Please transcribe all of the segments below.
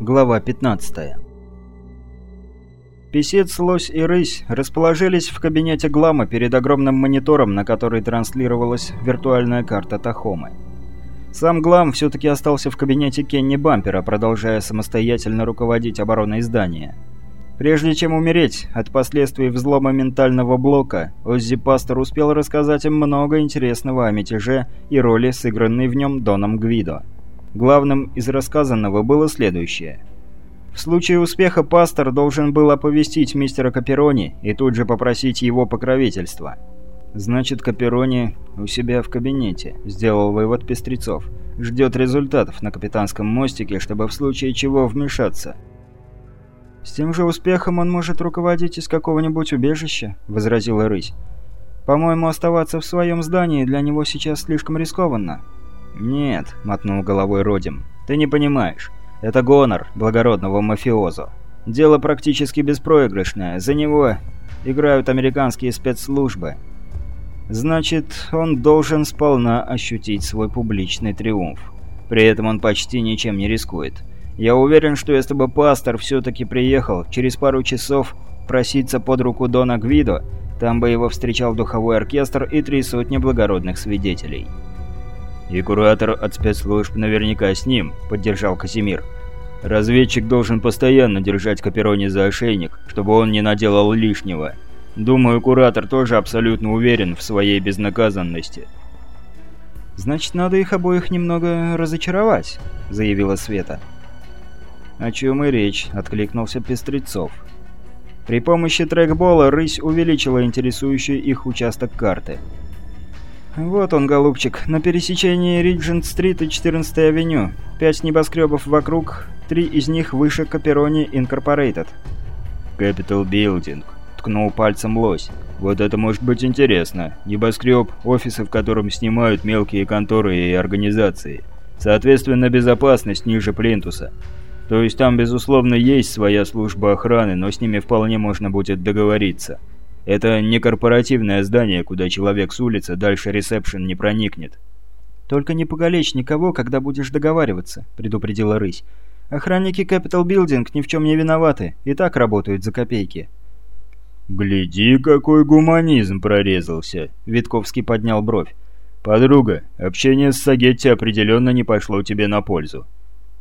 Глава 15 Песец, лось и рысь расположились в кабинете Глама перед огромным монитором, на который транслировалась виртуальная карта Тахомы. Сам Глам все-таки остался в кабинете Кенни Бампера, продолжая самостоятельно руководить обороной здания. Прежде чем умереть от последствий взлома ментального блока, Оззи Пастор успел рассказать им много интересного о мятеже и роли, сыгранной в нем Доном Гвидо. Главным из рассказанного было следующее. В случае успеха пастор должен был оповестить мистера Каперони и тут же попросить его покровительства. «Значит, Каперони у себя в кабинете», — сделал вывод Пестрецов. «Ждет результатов на капитанском мостике, чтобы в случае чего вмешаться». «С тем же успехом он может руководить из какого-нибудь убежища», — возразила Рысь. «По-моему, оставаться в своем здании для него сейчас слишком рискованно». «Нет», — мотнул головой Родим, — «ты не понимаешь. Это гонор благородного мафиозо. Дело практически беспроигрышное, за него играют американские спецслужбы. Значит, он должен сполна ощутить свой публичный триумф. При этом он почти ничем не рискует. Я уверен, что если бы пастор все-таки приехал через пару часов проситься под руку Дона Гвидо, там бы его встречал духовой оркестр и три сотни благородных свидетелей. «И куратор от спецслужб наверняка с ним», — поддержал Казимир. «Разведчик должен постоянно держать Каперони за ошейник, чтобы он не наделал лишнего. Думаю, куратор тоже абсолютно уверен в своей безнаказанности». «Значит, надо их обоих немного разочаровать», — заявила Света. «О чем и речь», — откликнулся Пестрецов. При помощи трекбола рысь увеличила интересующий их участок карты — «Вот он, голубчик, на пересечении Риджент-стрит и 14-й авеню. Пять небоскребов вокруг, три из них выше Каперони Инкорпорейтед». «Capital Building», — ткнул пальцем лось. «Вот это может быть интересно. Небоскреб, офисы, в котором снимают мелкие конторы и организации. Соответственно, безопасность ниже Плинтуса. То есть там, безусловно, есть своя служба охраны, но с ними вполне можно будет договориться». Это не корпоративное здание, куда человек с улицы дальше ресепшн не проникнет. «Только не погалечь никого, когда будешь договариваться», — предупредила рысь. «Охранники Capital Building ни в чем не виноваты, и так работают за копейки». «Гляди, какой гуманизм прорезался!» — Витковский поднял бровь. «Подруга, общение с Сагетти определенно не пошло тебе на пользу».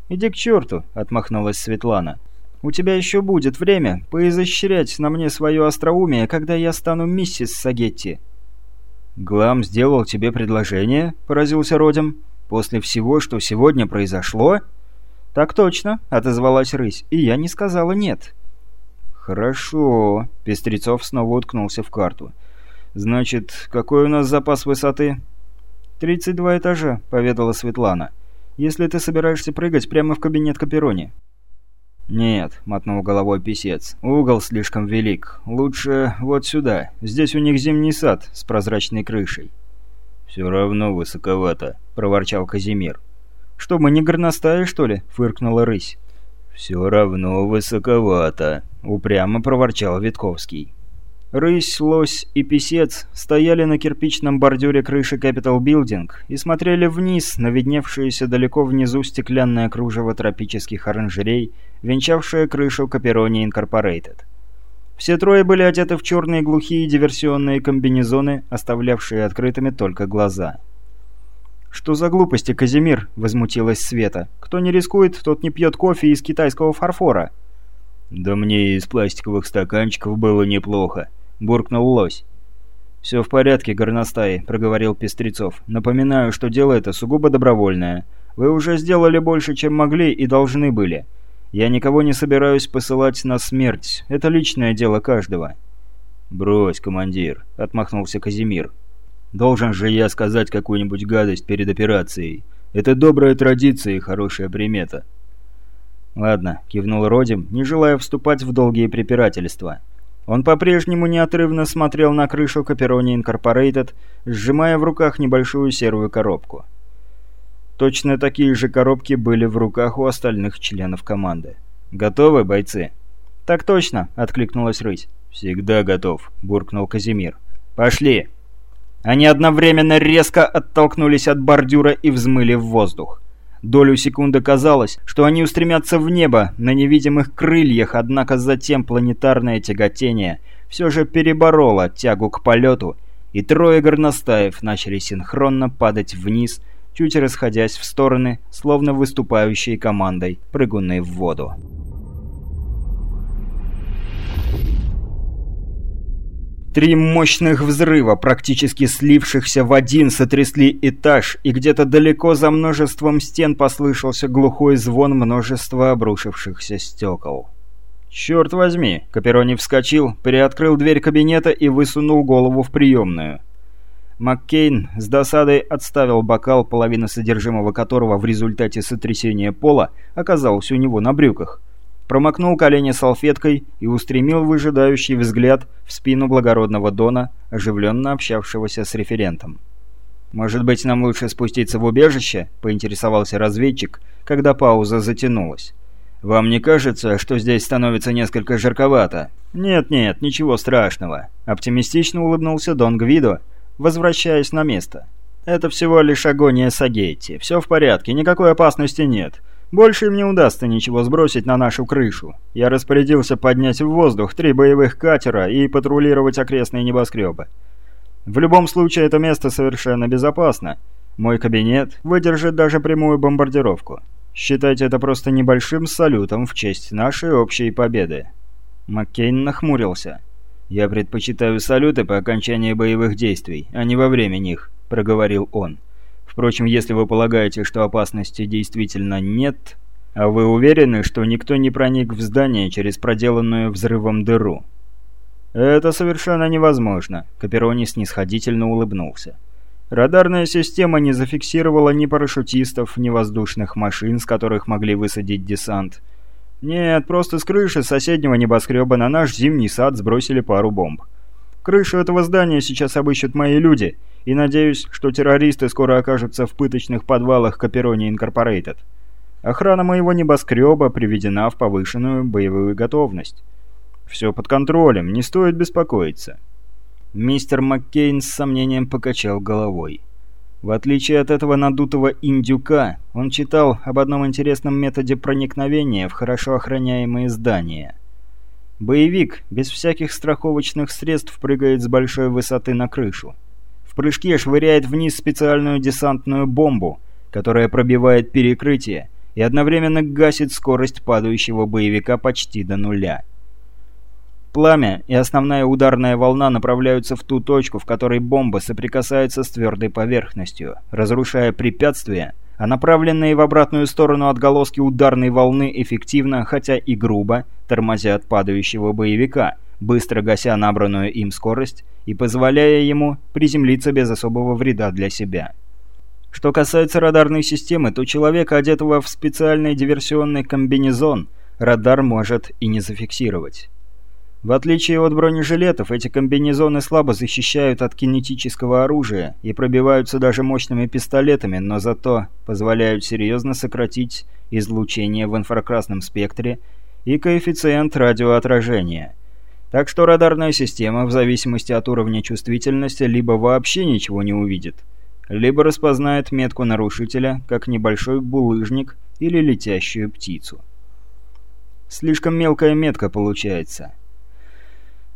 «Иди к черту!» — отмахнулась Светлана. У тебя еще будет время поизощрять на мне свое остроумие, когда я стану миссис Сагетти». «Глам сделал тебе предложение?» – поразился Родим. «После всего, что сегодня произошло?» «Так точно», – отозвалась рысь, – «и я не сказала нет». «Хорошо», – Пестрецов снова уткнулся в карту. «Значит, какой у нас запас высоты?» «Тридцать два этажа», — поведала Светлана. «Если ты собираешься прыгать прямо в кабинет Каперони». «Нет», — мотнул головой писец, — «угол слишком велик. Лучше вот сюда. Здесь у них зимний сад с прозрачной крышей». «Все равно высоковато», — проворчал Казимир. «Что, мы не горностаи, что ли?» — фыркнула рысь. «Все равно высоковато», — упрямо проворчал Витковский. Рысь, лось и писец стояли на кирпичном бордюре крыши Capital Building и смотрели вниз на видневшееся далеко внизу стеклянное кружево тропических оранжерей, венчавшее крышу Каперони Инкорпорейтед. Все трое были одеты в черные глухие диверсионные комбинезоны, оставлявшие открытыми только глаза. «Что за глупости, Казимир?» — возмутилась Света. «Кто не рискует, тот не пьет кофе из китайского фарфора». «Да мне из пластиковых стаканчиков было неплохо», — буркнул лось. «Все в порядке, горностаи», — проговорил Пестрецов. «Напоминаю, что дело это сугубо добровольное. Вы уже сделали больше, чем могли и должны были. Я никого не собираюсь посылать на смерть. Это личное дело каждого». «Брось, командир», — отмахнулся Казимир. «Должен же я сказать какую-нибудь гадость перед операцией. Это добрая традиция и хорошая примета». «Ладно», — кивнул Родим, не желая вступать в долгие препирательства. Он по-прежнему неотрывно смотрел на крышу Каперони Инкорпорейтед, сжимая в руках небольшую серую коробку. Точно такие же коробки были в руках у остальных членов команды. «Готовы, бойцы?» «Так точно», — откликнулась рысь. «Всегда готов», — буркнул Казимир. «Пошли!» Они одновременно резко оттолкнулись от бордюра и взмыли в воздух. Долю секунды казалось, что они устремятся в небо на невидимых крыльях, однако затем планетарное тяготение все же перебороло тягу к полету, и трое горностаев начали синхронно падать вниз, чуть расходясь в стороны, словно выступающие командой, прыгунные в воду. Три мощных взрыва, практически слившихся в один, сотрясли этаж, и где-то далеко за множеством стен послышался глухой звон множества обрушившихся стекол. «Черт возьми!» — Каперони вскочил, переоткрыл дверь кабинета и высунул голову в приемную. Маккейн с досадой отставил бокал, половина содержимого которого в результате сотрясения пола оказалась у него на брюках промокнул колени салфеткой и устремил выжидающий взгляд в спину благородного Дона, оживленно общавшегося с референтом. «Может быть, нам лучше спуститься в убежище?» – поинтересовался разведчик, когда пауза затянулась. «Вам не кажется, что здесь становится несколько жарковато?» «Нет-нет, ничего страшного», – оптимистично улыбнулся Дон Гвидо, возвращаясь на место. «Это всего лишь агония Сагетти. Все в порядке, никакой опасности нет. Больше им не удастся ничего сбросить на нашу крышу. Я распорядился поднять в воздух три боевых катера и патрулировать окрестные небоскребы. В любом случае, это место совершенно безопасно. Мой кабинет выдержит даже прямую бомбардировку. Считайте это просто небольшим салютом в честь нашей общей победы». Маккейн нахмурился. «Я предпочитаю салюты по окончании боевых действий, а не во время них», — проговорил он. Впрочем, если вы полагаете, что опасности действительно нет, а вы уверены, что никто не проник в здание через проделанную взрывом дыру? Это совершенно невозможно, Каперони снисходительно улыбнулся. Радарная система не зафиксировала ни парашютистов, ни воздушных машин, с которых могли высадить десант. Нет, просто с крыши соседнего небоскреба на наш зимний сад сбросили пару бомб. Крышу этого здания сейчас обыщут мои люди, и надеюсь, что террористы скоро окажутся в пыточных подвалах Каперони Инкорпорейтед. Охрана моего небоскреба приведена в повышенную боевую готовность. Все под контролем, не стоит беспокоиться. Мистер Маккейн с сомнением покачал головой. В отличие от этого надутого индюка, он читал об одном интересном методе проникновения в хорошо охраняемые здания – Боевик без всяких страховочных средств прыгает с большой высоты на крышу. В прыжке швыряет вниз специальную десантную бомбу, которая пробивает перекрытие и одновременно гасит скорость падающего боевика почти до нуля. Пламя и основная ударная волна направляются в ту точку, в которой бомба соприкасается с твердой поверхностью, разрушая препятствия, а направленные в обратную сторону отголоски ударной волны эффективно, хотя и грубо, тормозят падающего боевика, быстро гася набранную им скорость и позволяя ему приземлиться без особого вреда для себя. Что касается радарной системы, то человека, одетого в специальный диверсионный комбинезон, радар может и не зафиксировать. В отличие от бронежилетов, эти комбинезоны слабо защищают от кинетического оружия и пробиваются даже мощными пистолетами, но зато позволяют серьезно сократить излучение в инфракрасном спектре и коэффициент радиоотражения. Так что радарная система, в зависимости от уровня чувствительности, либо вообще ничего не увидит, либо распознает метку нарушителя как небольшой булыжник или летящую птицу. Слишком мелкая метка получается.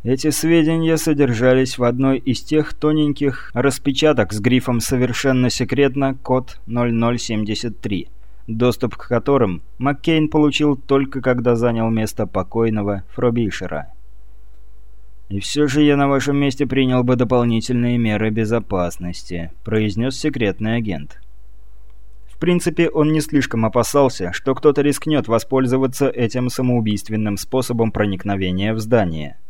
Эти сведения содержались в одной из тех тоненьких распечаток с грифом «Совершенно секретно. Код 0073», доступ к которым Маккейн получил только когда занял место покойного Фробишера. «И все же я на вашем месте принял бы дополнительные меры безопасности», — произнес секретный агент. В принципе, он не слишком опасался, что кто-то рискнет воспользоваться этим самоубийственным способом проникновения в здание —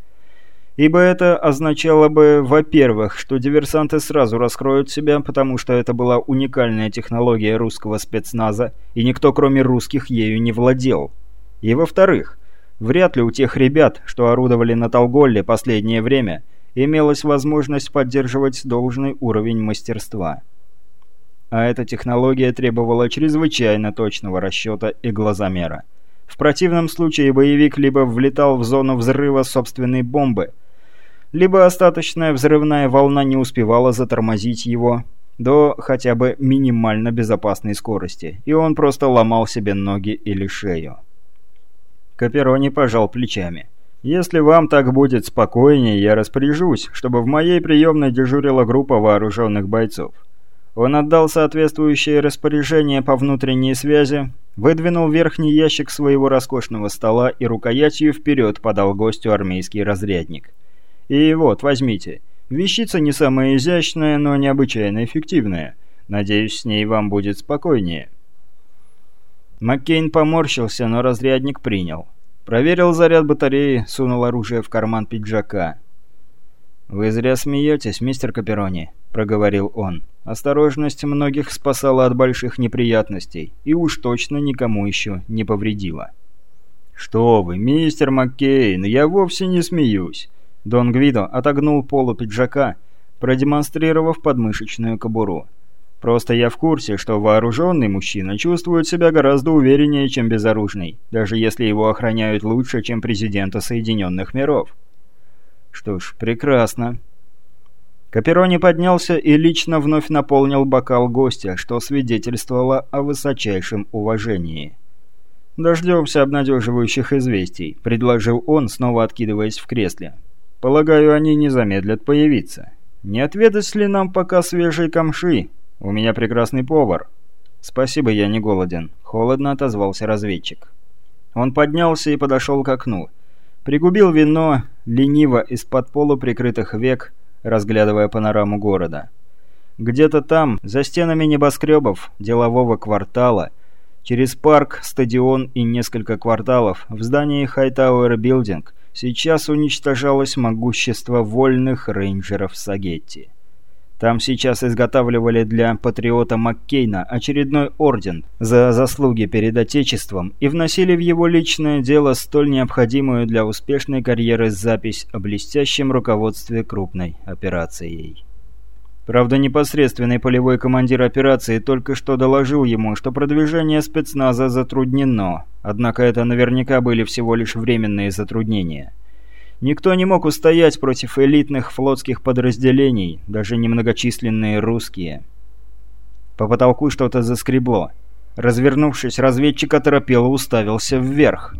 Ибо это означало бы, во-первых, что диверсанты сразу раскроют себя, потому что это была уникальная технология русского спецназа, и никто кроме русских ею не владел. И во-вторых, вряд ли у тех ребят, что орудовали на Толголле последнее время, имелась возможность поддерживать должный уровень мастерства. А эта технология требовала чрезвычайно точного расчета и глазомера. В противном случае боевик либо влетал в зону взрыва собственной бомбы, либо остаточная взрывная волна не успевала затормозить его, до хотя бы минимально безопасной скорости, и он просто ломал себе ноги или шею. Каперони пожал плечами. «Если вам так будет спокойнее, я распоряжусь, чтобы в моей приемной дежурила группа вооруженных бойцов». Он отдал соответствующее распоряжение по внутренней связи, выдвинул верхний ящик своего роскошного стола и рукоятью вперед подал гостю армейский разрядник. «И вот, возьмите. Вещица не самая изящная, но необычайно эффективная. Надеюсь, с ней вам будет спокойнее». Маккейн поморщился, но разрядник принял. Проверил заряд батареи, сунул оружие в карман пиджака. «Вы зря смеетесь, мистер Каперони», — проговорил он. «Осторожность многих спасала от больших неприятностей, и уж точно никому еще не повредила». «Что вы, мистер Маккейн, я вовсе не смеюсь». Дон Гвидо отогнул полу пиджака, продемонстрировав подмышечную кобуру. Просто я в курсе, что вооруженный мужчина чувствует себя гораздо увереннее, чем безоружный, даже если его охраняют лучше, чем президента Соединенных Миров. Что ж, прекрасно. Каперони поднялся и лично вновь наполнил бокал гостя, что свидетельствовало о высочайшем уважении. «Дождемся обнадеживающих известий», — предложил он, снова откидываясь в кресле. «Полагаю, они не замедлят появиться. Не отведать ли нам пока свежей камши?» «У меня прекрасный повар». «Спасибо, я не голоден», — холодно отозвался разведчик. Он поднялся и подошел к окну. Пригубил вино, лениво из-под полуприкрытых век, разглядывая панораму города. Где-то там, за стенами небоскребов, делового квартала, через парк, стадион и несколько кварталов, в здании Хайтауэр Билдинг, сейчас уничтожалось могущество вольных рейнджеров Сагетти. Там сейчас изготавливали для патриота Маккейна очередной орден за заслуги перед Отечеством и вносили в его личное дело столь необходимую для успешной карьеры запись о блестящем руководстве крупной операцией. Правда, непосредственный полевой командир операции только что доложил ему, что продвижение спецназа затруднено, однако это наверняка были всего лишь временные затруднения. Никто не мог устоять против элитных флотских подразделений, даже немногочисленные русские. По потолку что-то заскребло. Развернувшись, разведчик оторопело уставился вверх.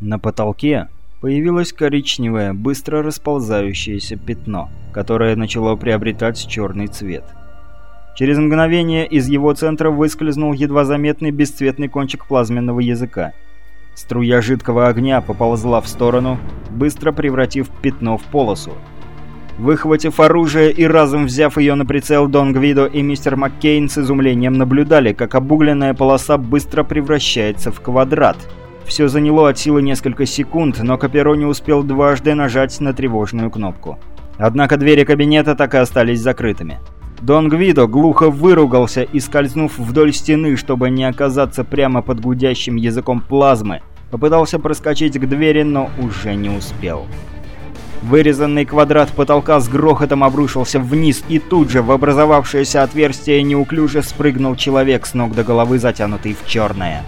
На потолке появилось коричневое, быстро расползающееся пятно, которое начало приобретать черный цвет. Через мгновение из его центра выскользнул едва заметный бесцветный кончик плазменного языка. Струя жидкого огня поползла в сторону, быстро превратив пятно в полосу. Выхватив оружие и разом взяв ее на прицел, Дон Гвидо и мистер Маккейн с изумлением наблюдали, как обугленная полоса быстро превращается в квадрат. Все заняло от силы несколько секунд, но Каперони успел дважды нажать на тревожную кнопку. Однако двери кабинета так и остались закрытыми. Дон Гвидо глухо выругался и, скользнув вдоль стены, чтобы не оказаться прямо под гудящим языком плазмы, попытался проскочить к двери, но уже не успел. Вырезанный квадрат потолка с грохотом обрушился вниз, и тут же в образовавшееся отверстие неуклюже спрыгнул человек с ног до головы, затянутый в черное.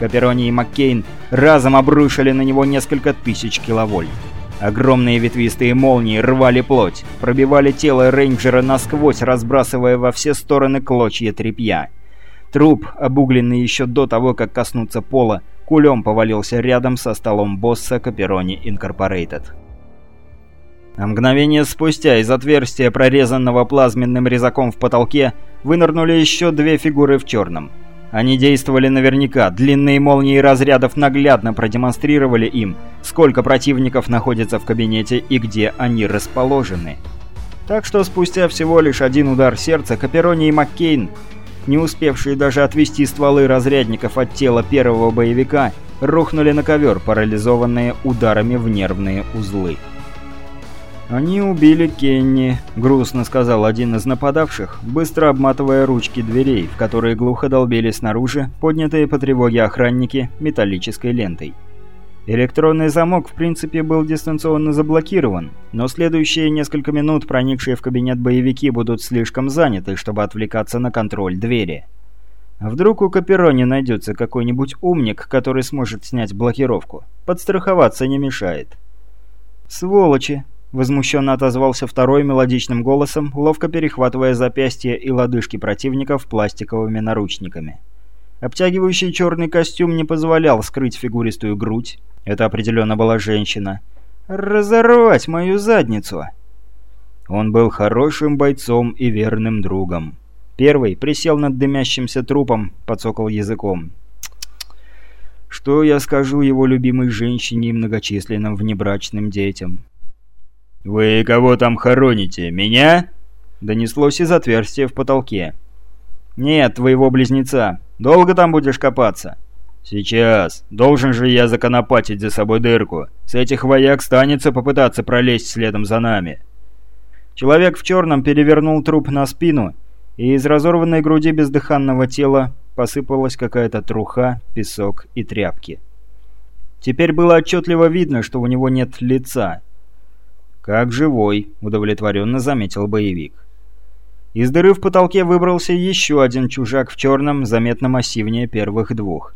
Каперони и Маккейн разом обрушили на него несколько тысяч киловольт. Огромные ветвистые молнии рвали плоть, пробивали тело рейнджера насквозь, разбрасывая во все стороны клочья тряпья. Труп, обугленный еще до того, как коснуться пола, кулем повалился рядом со столом босса Каперони Инкорпорейтед. А мгновение спустя из отверстия, прорезанного плазменным резаком в потолке, вынырнули еще две фигуры в черном – они действовали наверняка, длинные молнии разрядов наглядно продемонстрировали им, сколько противников находится в кабинете и где они расположены. Так что спустя всего лишь один удар сердца, Каперони и Маккейн, не успевшие даже отвести стволы разрядников от тела первого боевика, рухнули на ковер, парализованные ударами в нервные узлы. «Они убили Кенни», — грустно сказал один из нападавших, быстро обматывая ручки дверей, в которые глухо долбили снаружи, поднятые по тревоге охранники металлической лентой. Электронный замок, в принципе, был дистанционно заблокирован, но следующие несколько минут проникшие в кабинет боевики будут слишком заняты, чтобы отвлекаться на контроль двери. Вдруг у Каперони найдется какой-нибудь умник, который сможет снять блокировку? Подстраховаться не мешает. «Сволочи!» — возмущенно отозвался второй мелодичным голосом, ловко перехватывая запястья и лодыжки противников пластиковыми наручниками. Обтягивающий черный костюм не позволял скрыть фигуристую грудь. Это определенно была женщина. «Разорвать мою задницу!» Он был хорошим бойцом и верным другом. Первый присел над дымящимся трупом, подсокал языком. Что я скажу его любимой женщине и многочисленным внебрачным детям? «Вы кого там хороните? Меня?» Донеслось из отверстия в потолке. «Нет, твоего близнеца. Долго там будешь копаться?» «Сейчас. Должен же я законопатить за собой дырку. С этих вояк станется попытаться пролезть следом за нами». Человек в черном перевернул труп на спину, и из разорванной груди бездыханного тела посыпалась какая-то труха, песок и тряпки. Теперь было отчетливо видно, что у него нет лица. «Как живой», — удовлетворенно заметил боевик. Из дыры в потолке выбрался еще один чужак в черном, заметно массивнее первых двух.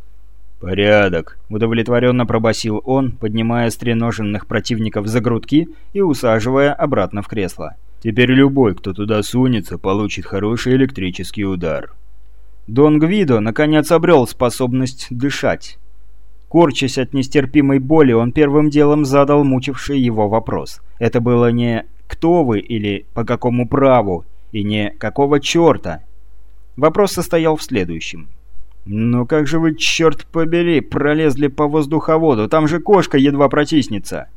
«Порядок», — удовлетворенно пробасил он, поднимая стреноженных противников за грудки и усаживая обратно в кресло. Теперь любой, кто туда сунется, получит хороший электрический удар. Дон Гвидо наконец обрел способность дышать. Корчась от нестерпимой боли, он первым делом задал мучивший его вопрос. Это было не «кто вы» или «по какому праву» и не «какого черта». Вопрос состоял в следующем. «Ну как же вы, черт побери, пролезли по воздуховоду? Там же кошка едва протиснется!»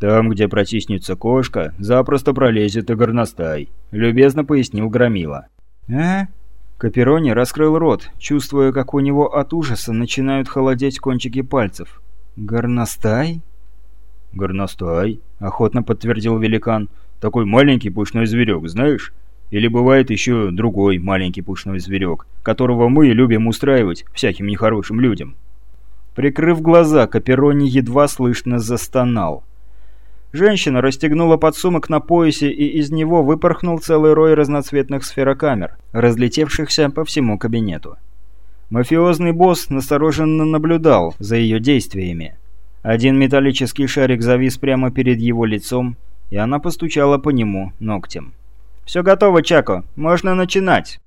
«Там, где протиснется кошка, запросто пролезет и горностай», — любезно пояснил Громила. «А?» Каперони раскрыл рот, чувствуя, как у него от ужаса начинают холодеть кончики пальцев. «Горностай?» «Горностай», — охотно подтвердил великан. «Такой маленький пушной зверек, знаешь? Или бывает еще другой маленький пушной зверек, которого мы любим устраивать всяким нехорошим людям». Прикрыв глаза, Каперони едва слышно застонал. Женщина расстегнула подсумок на поясе, и из него выпорхнул целый рой разноцветных сферокамер, разлетевшихся по всему кабинету. Мафиозный босс настороженно наблюдал за ее действиями. Один металлический шарик завис прямо перед его лицом, и она постучала по нему ногтем. «Все готово, Чако. Можно начинать!»